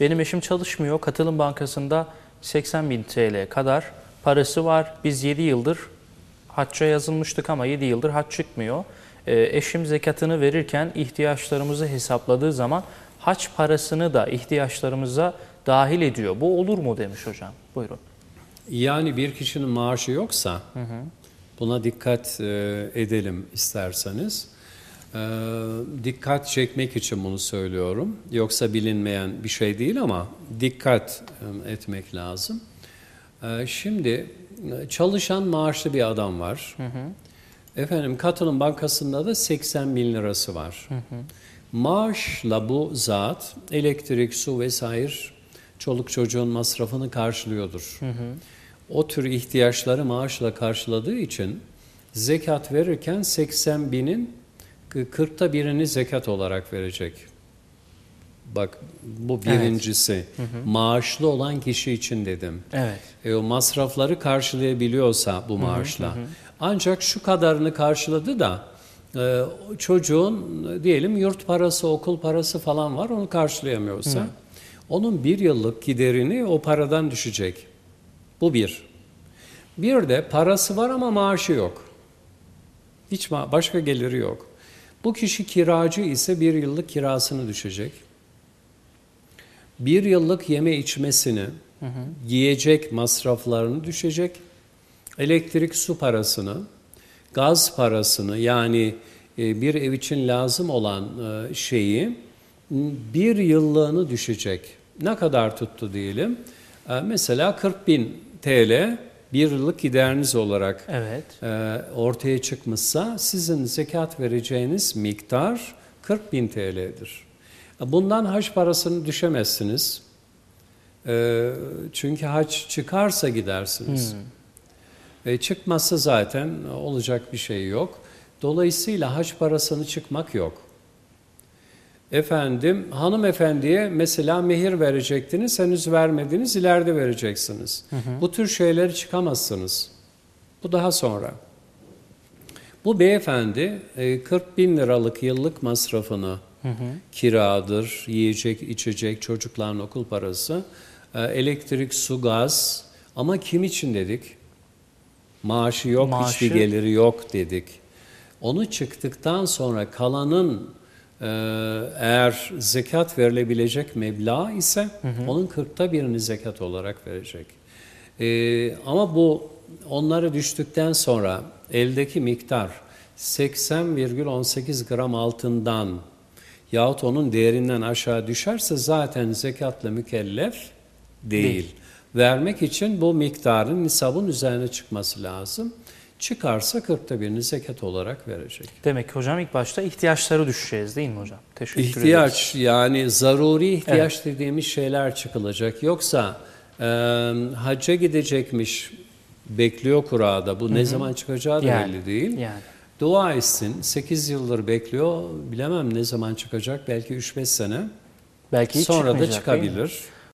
Benim eşim çalışmıyor. Katılım Bankası'nda 80 bin TL kadar parası var. Biz 7 yıldır hacca yazılmıştık ama 7 yıldır hac çıkmıyor. Ee, eşim zekatını verirken ihtiyaçlarımızı hesapladığı zaman hac parasını da ihtiyaçlarımıza dahil ediyor. Bu olur mu demiş hocam. Buyurun. Yani bir kişinin maaşı yoksa buna dikkat e, edelim isterseniz. E, dikkat çekmek için bunu söylüyorum. Yoksa bilinmeyen bir şey değil ama dikkat e, etmek lazım. E, şimdi e, çalışan maaşlı bir adam var. Efendim Katılım Bankası'nda da 80 bin lirası var. Maaşla bu zat elektrik, su vesaire çoluk çocuğun masrafını karşılıyordur. O tür ihtiyaçları maaşla karşıladığı için zekat verirken 80 binin 40'ta birini zekat olarak verecek. Bak bu birincisi. Maaşlı olan kişi için dedim. Evet. E, o masrafları karşılayabiliyorsa bu maaşla. Ancak şu kadarını karşıladı da e, çocuğun e, diyelim yurt parası, okul parası falan var onu karşılayamıyorsa onun bir yıllık giderini o paradan düşecek. Bu bir. Bir de parası var ama maaşı yok. Hiç ma- başka geliri yok. Bu kişi kiracı ise bir yıllık kirasını düşecek. Bir yıllık yeme içmesini, yiyecek masraflarını düşecek. Elektrik su parasını, gaz parasını yani e, bir ev için lazım olan e, şeyi bir yıllığını düşecek. Ne kadar tuttu diyelim? E, Mesela 40 bin TL bir yıllık gideriniz olarak Evet. e, ortaya çıkmışsa sizin zekat vereceğiniz miktar 40 bin TL'dir. Bundan haç parasını düşemezsiniz. E, çünkü haç çıkarsa gidersiniz. E, çıkmazsa zaten olacak bir şey yok. Dolayısıyla haç parasını çıkmak yok. Efendim hanımefendiye mesela mehir verecektiniz henüz vermediniz ileride vereceksiniz. Bu tür şeyleri çıkamazsınız. Bu daha sonra. Bu beyefendi e, 40 bin liralık yıllık masrafını kiradır, yiyecek, içecek, çocukların okul parası, e, elektrik, su, gaz ama kim için dedik? Maaşı yok, Maaşı- hiçbir geliri yok dedik. Onu çıktıktan sonra kalanın e, eğer zekat verilebilecek meblağ ise onun kırkta birini zekat olarak verecek. E, ama bu onları düştükten sonra eldeki miktar 80,18 gram altından yahut onun değerinden aşağı düşerse zaten zekatla mükellef değil. Değil. Vermek için bu miktarın nisabın üzerine çıkması lazım. Çıkarsa kırkta birini zekat olarak verecek. Demek ki hocam ilk başta ihtiyaçları düşeceğiz değil mi hocam? Teşekkür ederiz. İhtiyaç yani zaruri ihtiyaç dediğimiz şeyler çıkılacak. Yoksa e, hacca gidecekmiş bekliyor kurada. Bu ne zaman çıkacağı da Yani, belli değil. yani. Dua etsin. 8 yıldır bekliyor. Bilemem ne zaman çıkacak. Belki 3-5 sene. Belki hiç Sonra da çıkabilir.